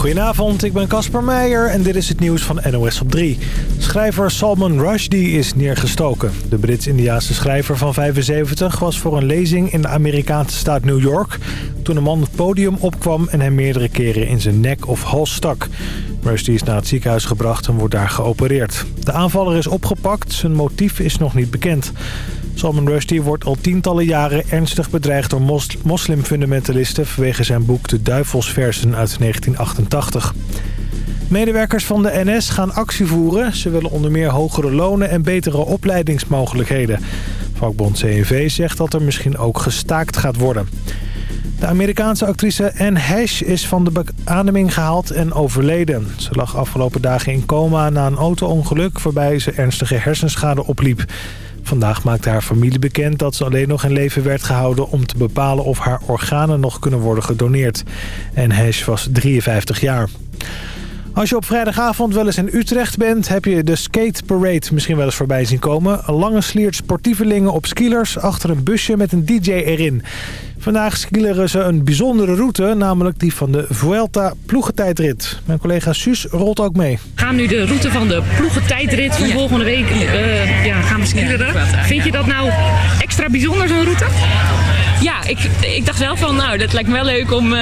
Goedenavond, ik ben Casper Meijer en dit is het nieuws van NOS op 3. Schrijver Salman Rushdie is neergestoken. De Brits-Indiaanse schrijver van 75 was voor een lezing in de Amerikaanse staat New York... toen een man het podium opkwam en hem meerdere keren in zijn nek of hals stak. Rushdie is naar het ziekenhuis gebracht en wordt daar geopereerd. De aanvaller is opgepakt, zijn motief is nog niet bekend. Salman Rushdie wordt al tientallen jaren ernstig bedreigd door mos moslimfundamentalisten... vanwege zijn boek De Duivelsversen uit 1988. Medewerkers van de NS gaan actie voeren. Ze willen onder meer hogere lonen en betere opleidingsmogelijkheden. Vakbond CNV zegt dat er misschien ook gestaakt gaat worden. De Amerikaanse actrice Anne Hesh is van de beademing gehaald en overleden. Ze lag afgelopen dagen in coma na een auto-ongeluk... waarbij ze ernstige hersenschade opliep. Vandaag maakte haar familie bekend dat ze alleen nog in leven werd gehouden... om te bepalen of haar organen nog kunnen worden gedoneerd. En Hesh was 53 jaar. Als je op vrijdagavond wel eens in Utrecht bent... heb je de Skate Parade misschien wel eens voorbij zien komen. Een lange sliert sportievelingen op skilers achter een busje met een DJ erin. Vandaag skileren ze een bijzondere route, namelijk die van de Vuelta ploegentijdrit. Mijn collega Suus rolt ook mee. We gaan nu de route van de ploegentijdrit van volgende week uh, ja, gaan we skileren. Vind je dat nou extra bijzonder, zo'n route? Ja, ik, ik dacht wel van, nou, dat lijkt me wel leuk om uh,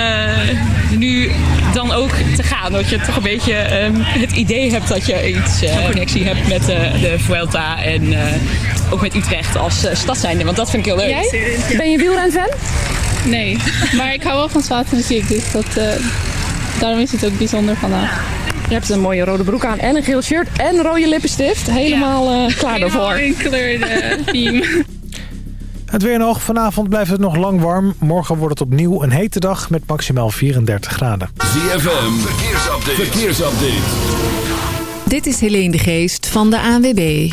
nu dan ook te gaan. Dat je toch een beetje uh, het idee hebt dat je iets uh, connectie hebt met de Vuelta en ook met Utrecht als stad zijnde. Want dat vind ik heel leuk. Jij? Ben je wielren-fan? Nee, maar ik hou wel van zwarte muziek, dus dat, daarom is het ook bijzonder vandaag. Je hebt een mooie rode broek aan en een geel shirt en een rode lippenstift. Helemaal ja. klaar daarvoor. Helemaal in kleur theme. Het weer nog. Vanavond blijft het nog lang warm. Morgen wordt het opnieuw een hete dag met maximaal 34 graden. ZFM, verkeersupdate. verkeersupdate. Dit is Helene de Geest van de ANWB.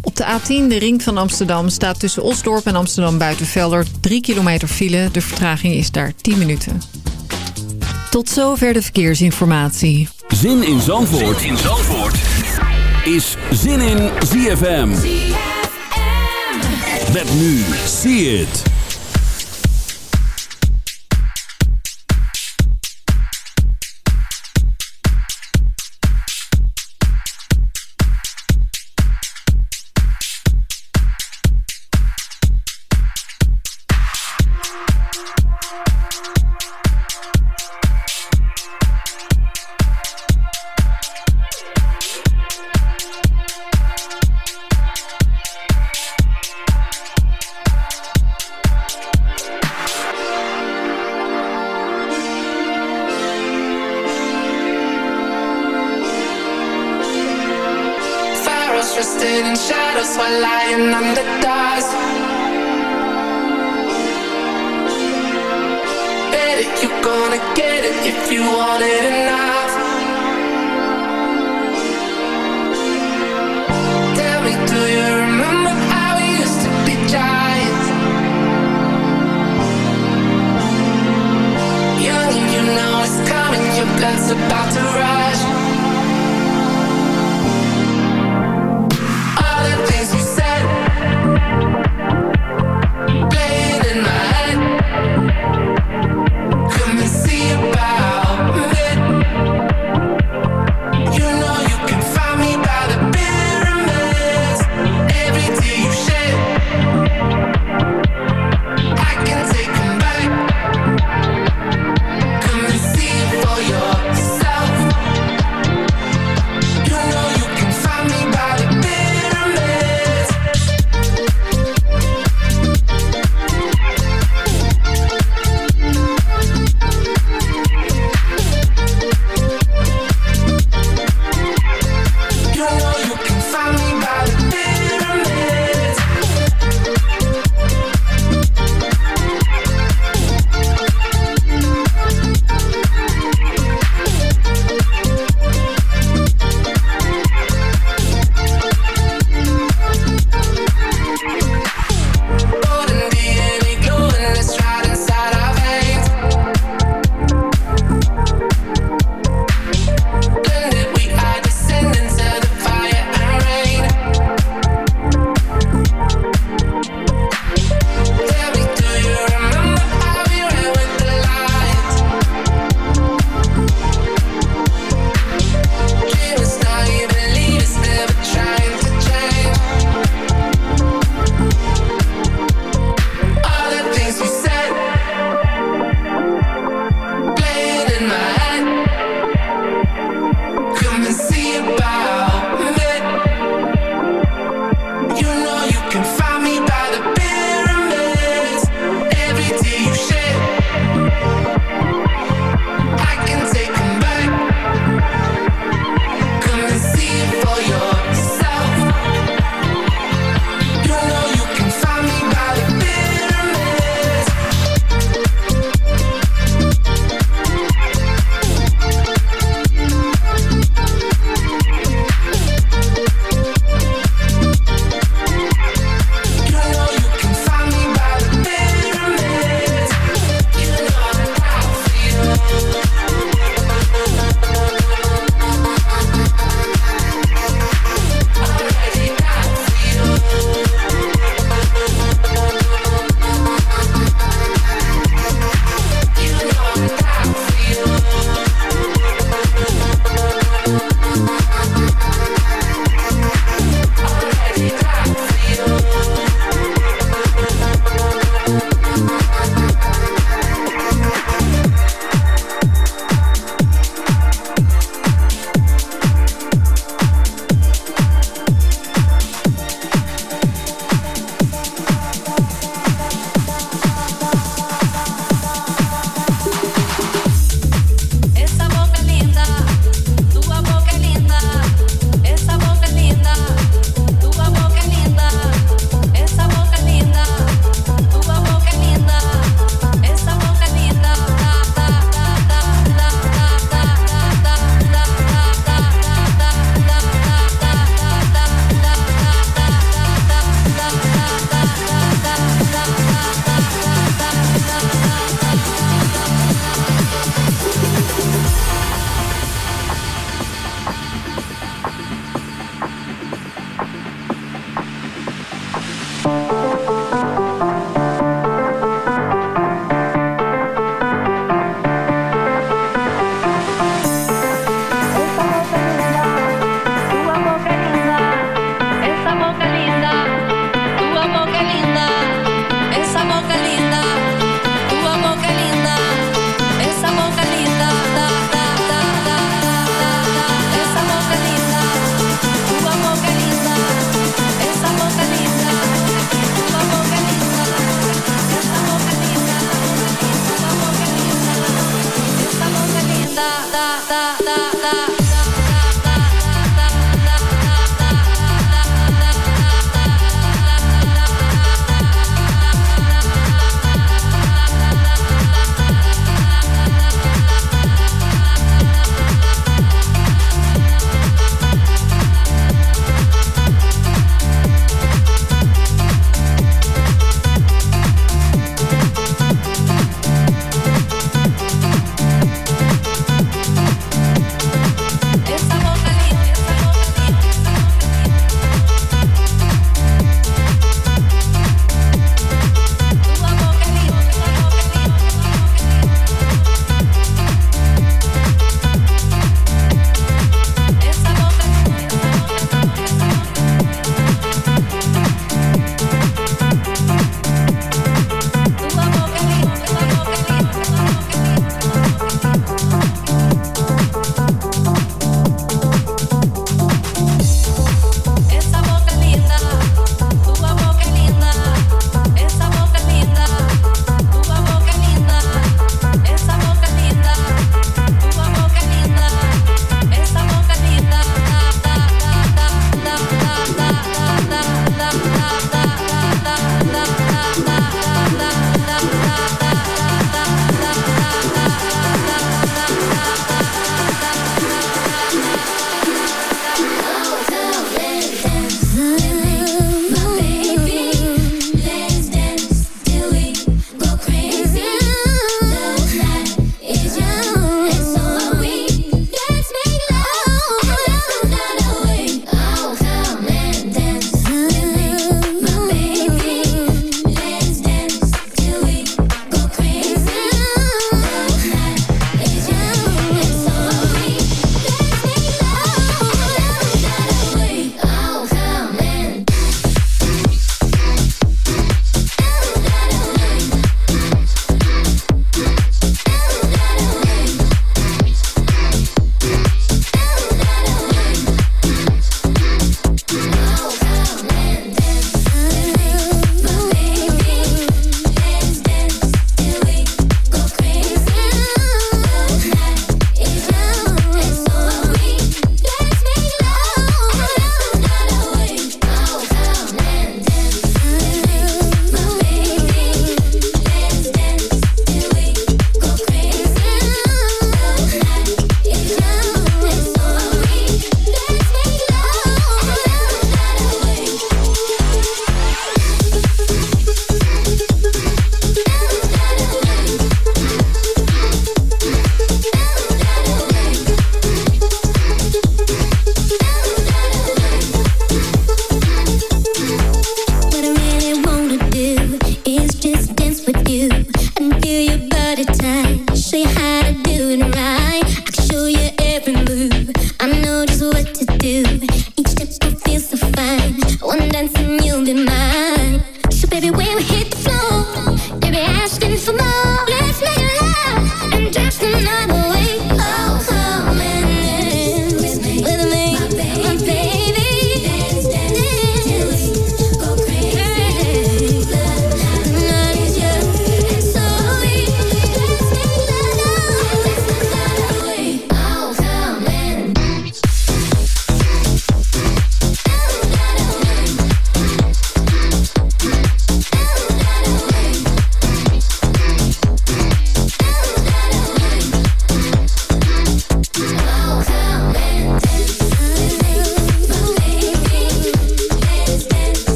Op de A10, de ring van Amsterdam, staat tussen Osdorp en Amsterdam Buitenvelder 3 kilometer file. De vertraging is daar 10 minuten. Tot zover de verkeersinformatie. Zin in Zandvoort, zin in Zandvoort. is Zin in ZFM. Met nu, see it.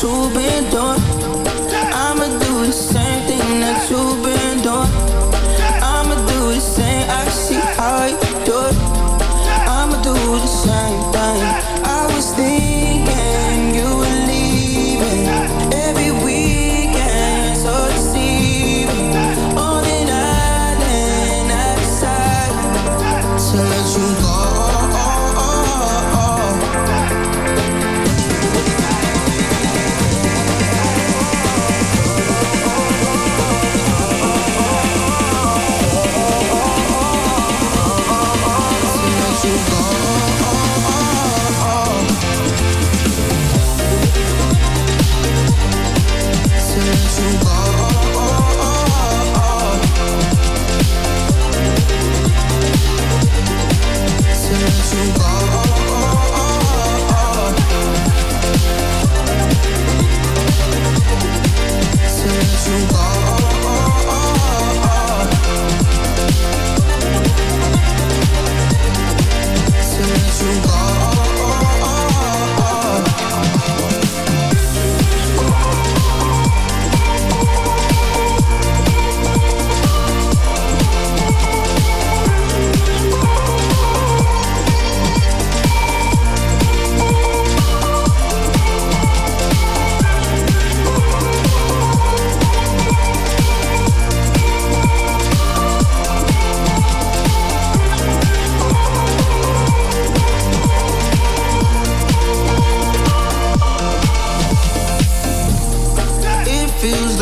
subir.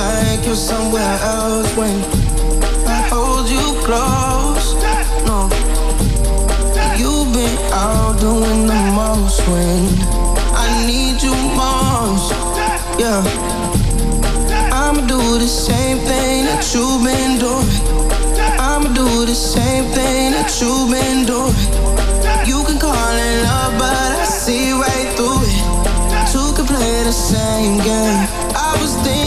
like you're somewhere else when I hold you close. No, you've been out doing the most when I need you most. Yeah, I'ma do the same thing that you've been doing. I'ma do the same thing that you've been doing. You can call it love, but I see right through it. Two can play the same game. I was thinking.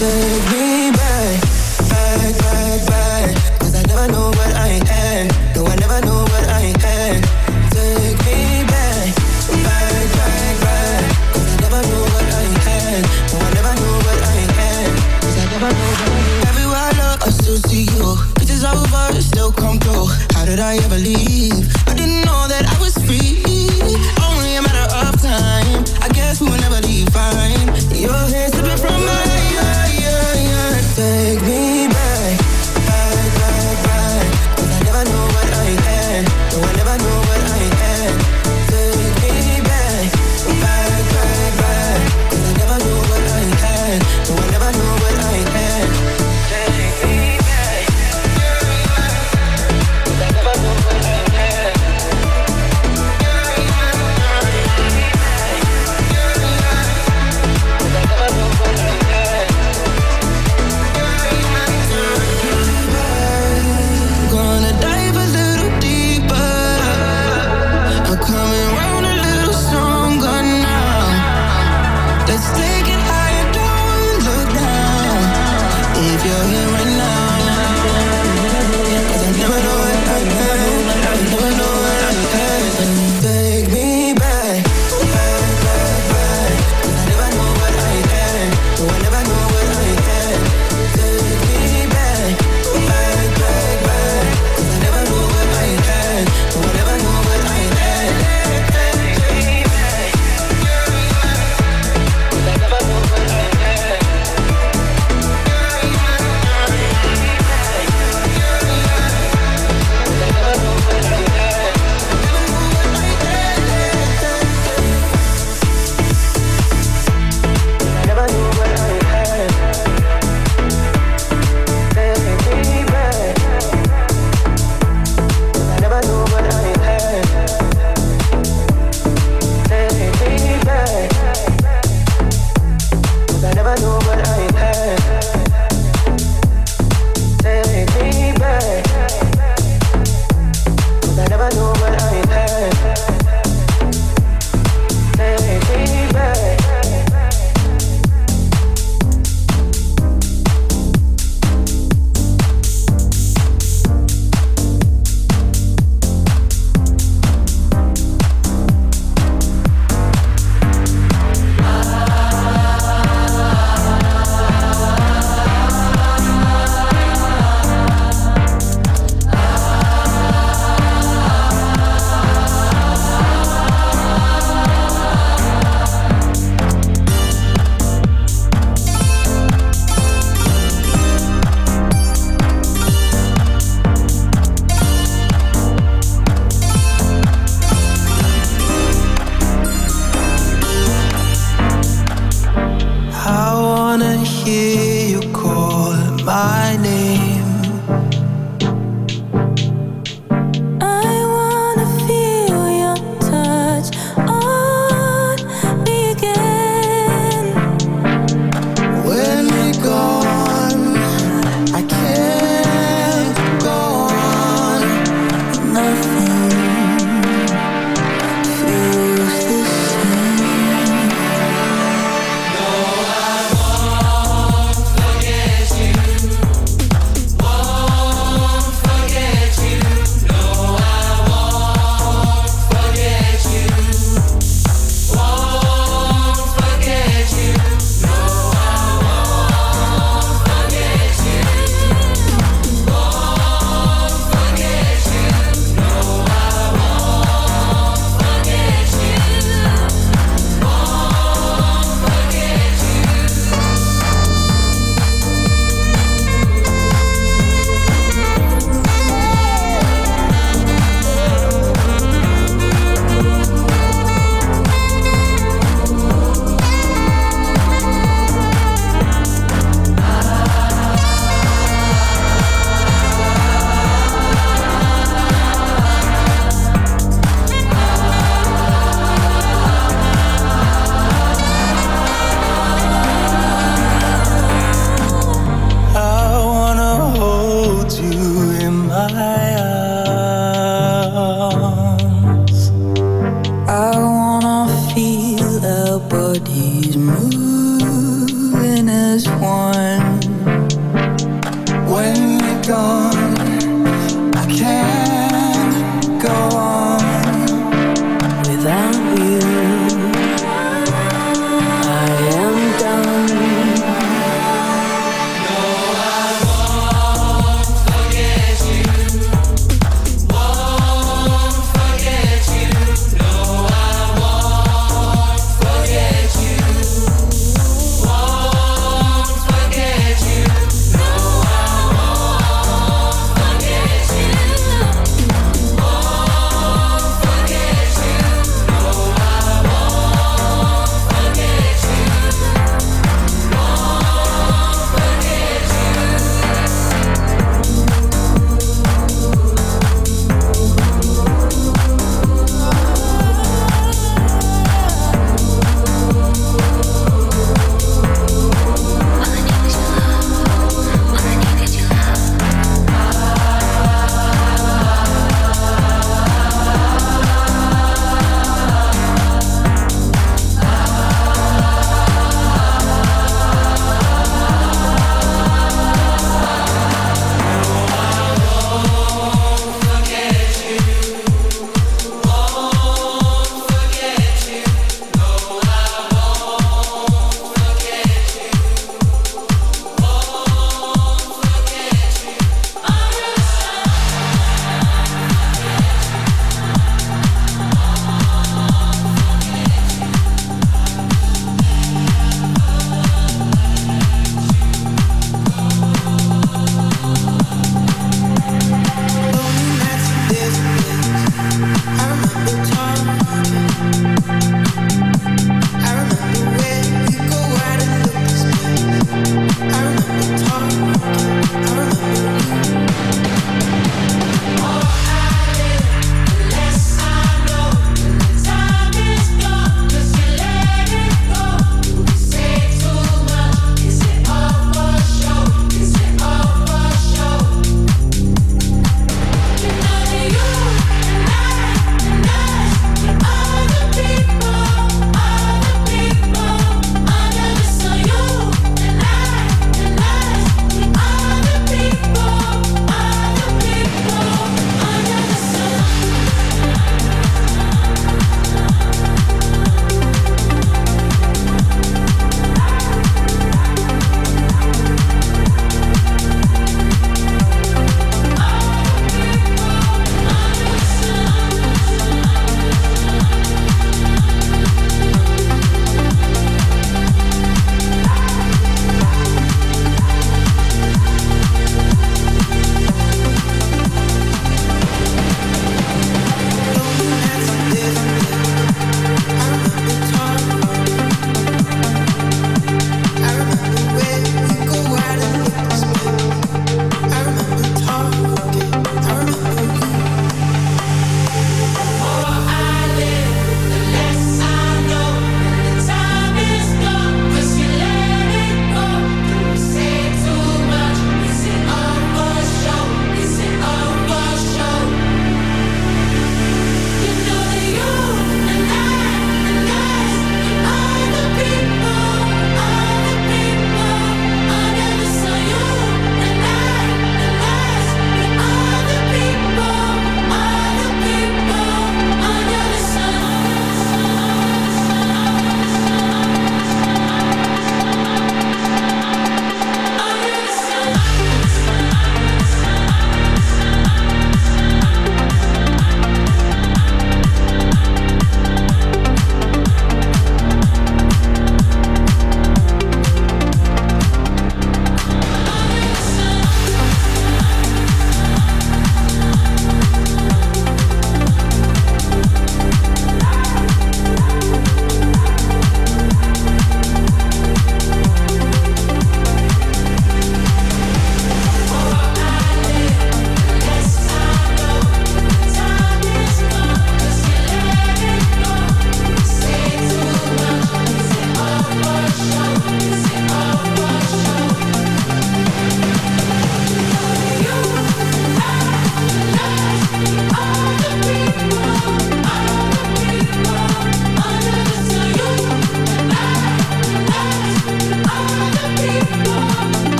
the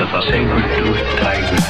of us able to do it,